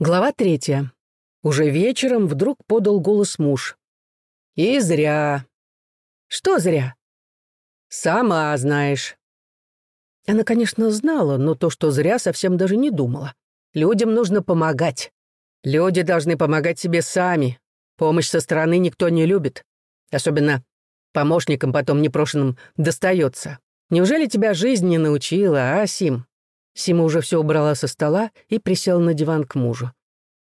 Глава третья. Уже вечером вдруг подал голос муж. «И зря». «Что зря?» «Сама знаешь». Она, конечно, знала, но то, что зря, совсем даже не думала. Людям нужно помогать. Люди должны помогать себе сами. Помощь со стороны никто не любит. Особенно помощникам потом непрошенным достается. Неужели тебя жизнь не научила, а, Сим? Сима уже все убрала со стола и присела на диван к мужу.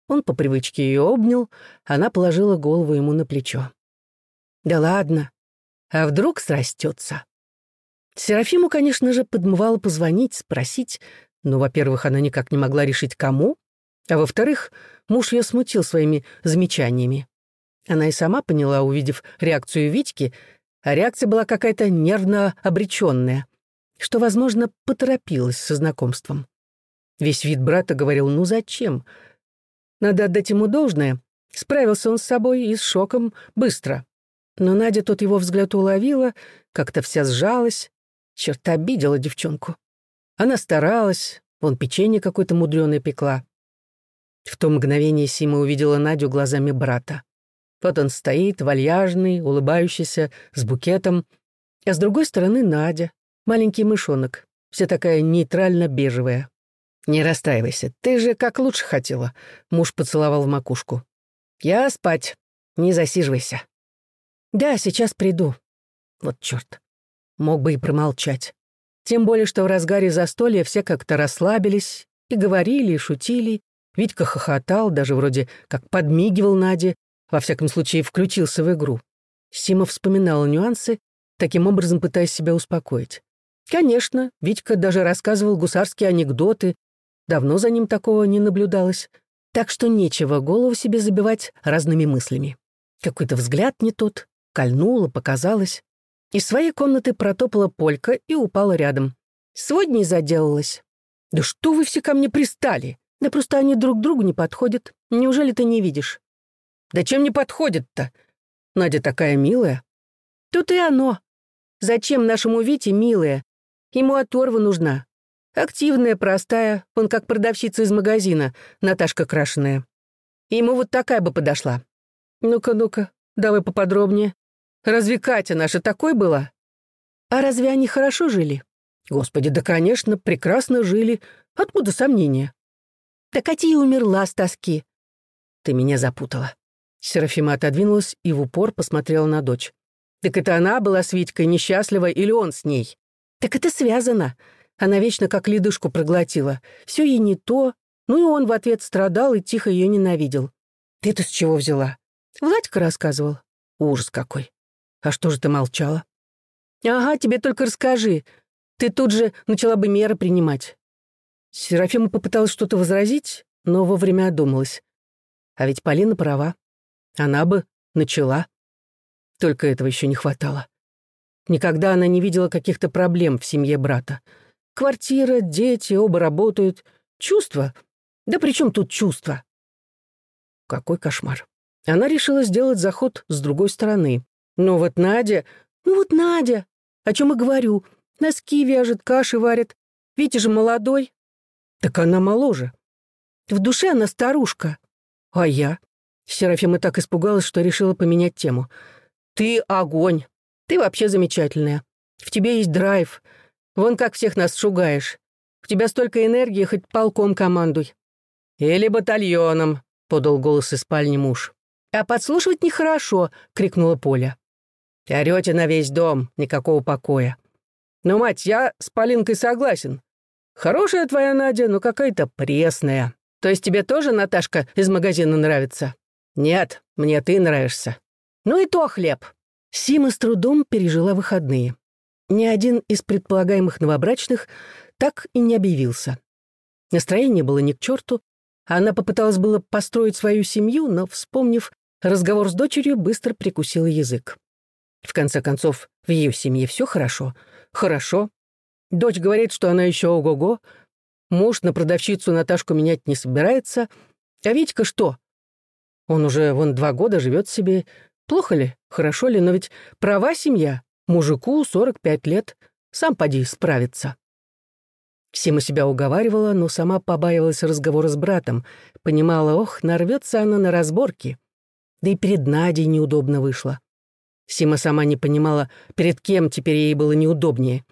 Он по привычке ее обнял, она положила голову ему на плечо. «Да ладно, а вдруг срастется?» Серафиму, конечно же, подмывало позвонить, спросить, но, во-первых, она никак не могла решить, кому, а во-вторых, муж ее смутил своими замечаниями. Она и сама поняла, увидев реакцию Витьки, а реакция была какая-то нервно обреченная что, возможно, поторопилась со знакомством. Весь вид брата говорил «ну зачем?». Надо отдать ему должное. Справился он с собой и с шоком быстро. Но Надя тот его взгляд уловила, как-то вся сжалась. Черт, обидела девчонку. Она старалась, вон печенье какое-то мудреное пекла. В то мгновение Сима увидела Надю глазами брата. Вот он стоит, вальяжный, улыбающийся, с букетом, а с другой стороны Надя, Маленький мышонок, вся такая нейтрально-бежевая. «Не расстраивайся, ты же как лучше хотела», — муж поцеловал в макушку. «Я спать, не засиживайся». «Да, сейчас приду». Вот черт, мог бы и промолчать. Тем более, что в разгаре застолья все как-то расслабились и говорили, и шутили. Витька хохотал, даже вроде как подмигивал Наде, во всяком случае включился в игру. Сима вспоминала нюансы, таким образом пытаясь себя успокоить. Конечно, Витька даже рассказывал гусарские анекдоты. Давно за ним такого не наблюдалось. Так что нечего голову себе забивать разными мыслями. Какой-то взгляд не тот, кольнуло, показалось. Из своей комнаты протопала полька и упала рядом. Сегодня заделалась. «Да что вы все ко мне пристали? Да просто они друг другу не подходят. Неужели ты не видишь?» «Да чем не подходят-то? Надя такая милая». «Тут и оно. Зачем нашему Вите милая? Ему оторва нужна. Активная, простая, он как продавщица из магазина, Наташка крашеная. Ему вот такая бы подошла. Ну-ка, ну-ка, давай поподробнее. Разве Катя наша такой была? А разве они хорошо жили? Господи, да, конечно, прекрасно жили. Откуда сомнения? Да Катя и умерла с тоски. Ты меня запутала. Серафима отодвинулась и в упор посмотрела на дочь. Так это она была с Витькой несчастлива или он с ней? Так это связано. Она вечно как ледышку проглотила. Все ей не то. Ну и он в ответ страдал и тихо ее ненавидел. Ты-то с чего взяла? Владька рассказывал. Ужас какой. А что же ты молчала? Ага, тебе только расскажи. Ты тут же начала бы меры принимать. Серафима попыталась что-то возразить, но вовремя одумалась. А ведь Полина права. Она бы начала. Только этого еще не хватало. Никогда она не видела каких-то проблем в семье брата. Квартира, дети, оба работают. Чувства? Да при чем тут чувства? Какой кошмар. Она решила сделать заход с другой стороны. Ну вот Надя... Ну вот Надя! О чем и говорю. Носки вяжет, каши варит. Витя же молодой. Так она моложе. В душе она старушка. А я? Серафима так испугалась, что решила поменять тему. Ты огонь. Ты вообще замечательная. В тебе есть драйв. Вон как всех нас шугаешь. У тебя столько энергии, хоть полком командуй». «Или батальоном», — подал голос из спальни муж. «А подслушивать нехорошо», — крикнула Поля. «Орете на весь дом, никакого покоя». «Ну, мать, я с Полинкой согласен. Хорошая твоя Надя, но какая-то пресная. То есть тебе тоже, Наташка, из магазина нравится?» «Нет, мне ты нравишься». «Ну и то хлеб. Сима с трудом пережила выходные. Ни один из предполагаемых новобрачных так и не объявился. Настроение было ни к черту, она попыталась было построить свою семью, но, вспомнив разговор с дочерью, быстро прикусила язык. В конце концов, в ее семье все хорошо. Хорошо. Дочь говорит, что она еще ого-го. Муж на продавщицу Наташку менять не собирается. А Витька что? Он уже вон два года живет себе, Плохо ли, хорошо ли, но ведь права семья. Мужику 45 лет, сам поди справиться. Сима себя уговаривала, но сама побаивалась разговора с братом. Понимала, ох, нарвется она на разборки. Да и перед Надей неудобно вышло. Сима сама не понимала, перед кем теперь ей было неудобнее.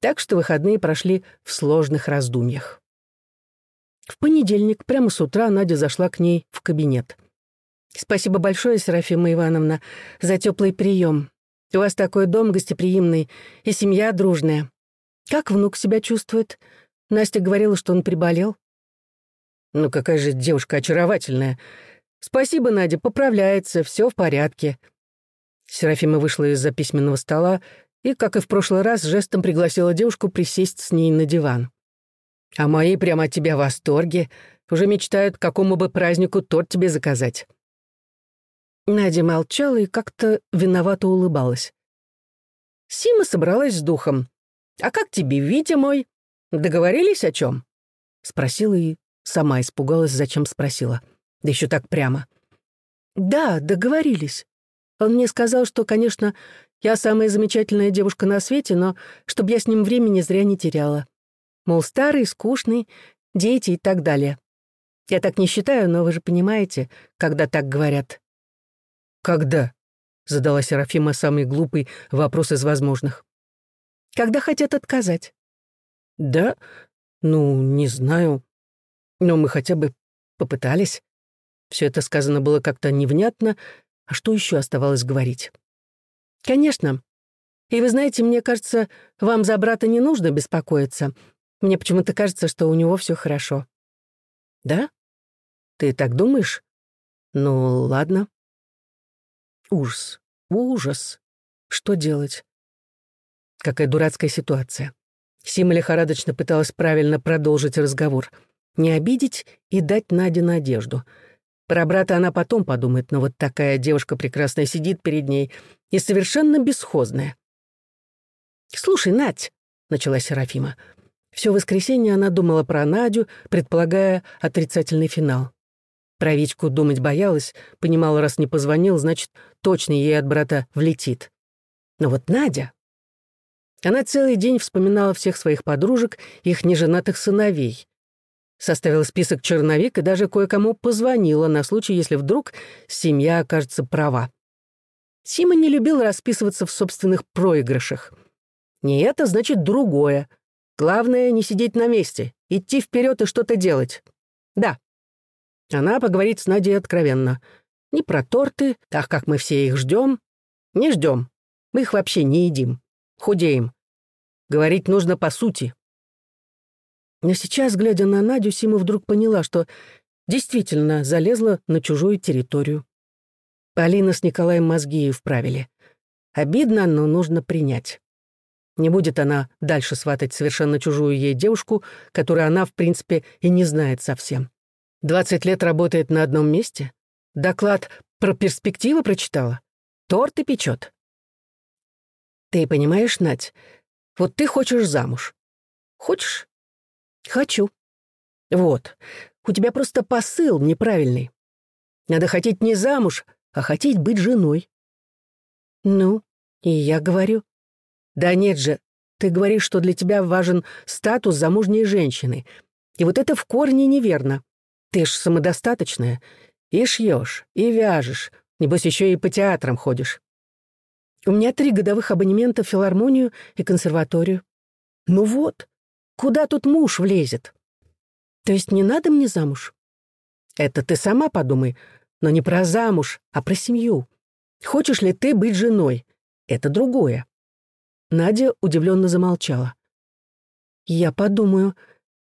Так что выходные прошли в сложных раздумьях. В понедельник, прямо с утра, Надя зашла к ней в кабинет. «Спасибо большое, Серафима Ивановна, за теплый прием. У вас такой дом гостеприимный и семья дружная. Как внук себя чувствует? Настя говорила, что он приболел». «Ну какая же девушка очаровательная. Спасибо, Надя, поправляется, все в порядке». Серафима вышла из-за письменного стола и, как и в прошлый раз, жестом пригласила девушку присесть с ней на диван. «А мои прямо от тебя в восторге. Уже мечтают, какому бы празднику торт тебе заказать». Надя молчала и как-то виновато улыбалась. Сима собралась с духом. «А как тебе, Витя мой? Договорились о чем? Спросила и сама испугалась, зачем спросила. Да еще так прямо. «Да, договорились. Он мне сказал, что, конечно, я самая замечательная девушка на свете, но чтобы я с ним времени зря не теряла. Мол, старый, скучный, дети и так далее. Я так не считаю, но вы же понимаете, когда так говорят. «Когда?» — задала Серафима самый глупый вопрос из возможных. «Когда хотят отказать?» «Да? Ну, не знаю. Но мы хотя бы попытались. Все это сказано было как-то невнятно, а что еще оставалось говорить? «Конечно. И вы знаете, мне кажется, вам за брата не нужно беспокоиться. Мне почему-то кажется, что у него все хорошо». «Да? Ты так думаешь? Ну, ладно». Ужас. Ужас. Что делать? Какая дурацкая ситуация. Сима лихорадочно пыталась правильно продолжить разговор. Не обидеть и дать Наде надежду. Про брата она потом подумает, но вот такая девушка прекрасная сидит перед ней и совершенно бесхозная. «Слушай, Надь», — начала Серафима, — все воскресенье она думала про Надю, предполагая отрицательный финал. Про Витьку думать боялась, понимала, раз не позвонил, значит, точно ей от брата влетит. Но вот Надя... Она целый день вспоминала всех своих подружек, их неженатых сыновей. Составила список черновик и даже кое-кому позвонила на случай, если вдруг семья окажется права. Сима не любил расписываться в собственных проигрышах. Не это, значит, другое. Главное — не сидеть на месте, идти вперед и что-то делать. Да, она поговорит с Надей откровенно. Не про торты, так как мы все их ждем. Не ждем. Мы их вообще не едим. Худеем. Говорить нужно по сути. Но сейчас, глядя на Надю, Сима вдруг поняла, что действительно залезла на чужую территорию. Полина с Николаем мозги вправили. Обидно, но нужно принять. Не будет она дальше сватать совершенно чужую ей девушку, которую она, в принципе, и не знает совсем. Двадцать лет работает на одном месте? Доклад про перспективы прочитала? Торты печет? Ты понимаешь, Надь, вот ты хочешь замуж. Хочешь? Хочу. Вот. У тебя просто посыл неправильный. Надо хотеть не замуж, а хотеть быть женой. Ну, и я говорю. Да нет же, ты говоришь, что для тебя важен статус замужней женщины. И вот это в корне неверно. Ты ж самодостаточная. И шьешь, и вяжешь. Небось, еще и по театрам ходишь. У меня три годовых абонемента в филармонию и консерваторию. Ну вот, куда тут муж влезет? То есть не надо мне замуж? Это ты сама подумай, но не про замуж, а про семью. Хочешь ли ты быть женой? Это другое. Надя удивленно замолчала. Я подумаю.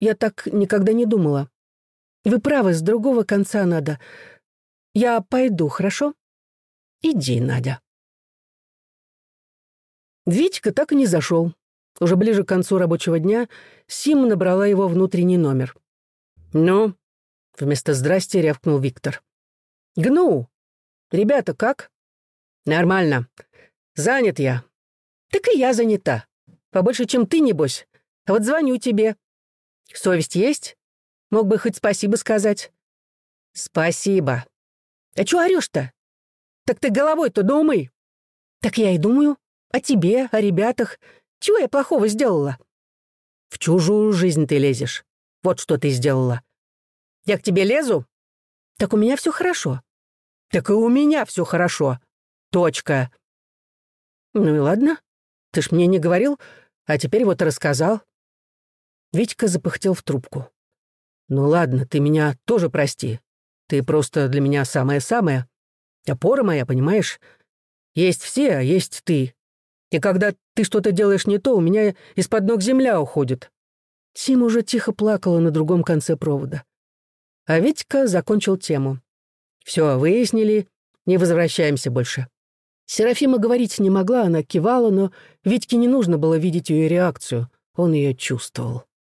Я так никогда не думала. Вы правы, с другого конца надо. Я пойду, хорошо? Иди, Надя. Витька так и не зашел. Уже ближе к концу рабочего дня Сима набрала его внутренний номер. «Ну?» — вместо «здрасти» рявкнул Виктор. «Гну! Ребята, как?» «Нормально. Занят я». «Так и я занята. Побольше, чем ты, небось. А вот звоню тебе. Совесть есть? Мог бы хоть спасибо сказать». «Спасибо». «А чё орёшь-то? Так ты головой-то думай». «Так я и думаю. О тебе, о ребятах. Чего я плохого сделала?» В чужую жизнь ты лезешь. Вот что ты сделала. Я к тебе лезу? Так у меня все хорошо. Так и у меня все хорошо. Точка. Ну и ладно. Ты ж мне не говорил, а теперь вот рассказал. Витька запыхтел в трубку. Ну ладно, ты меня тоже прости. Ты просто для меня самое-самое. Опора моя, понимаешь? Есть все, а есть ты. И когда ты что-то делаешь не то, у меня из-под ног земля уходит». Сима уже тихо плакала на другом конце провода. А Витька закончил тему. «Все, выяснили, не возвращаемся больше». Серафима говорить не могла, она кивала, но Витьке не нужно было видеть ее реакцию, он ее чувствовал.